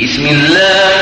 بسم الله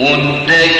One day.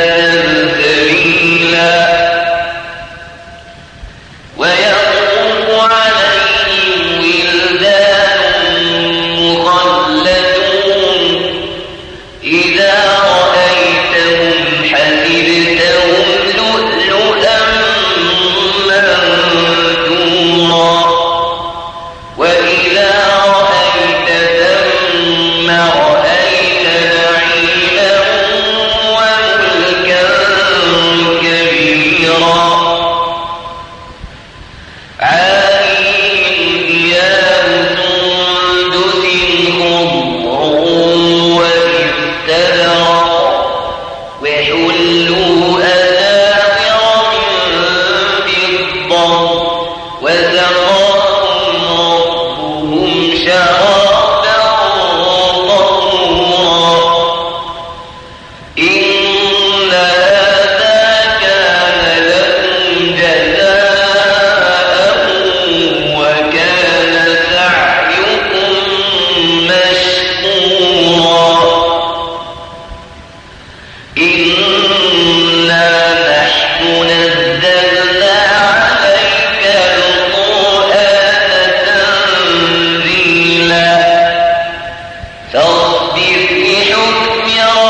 بحكم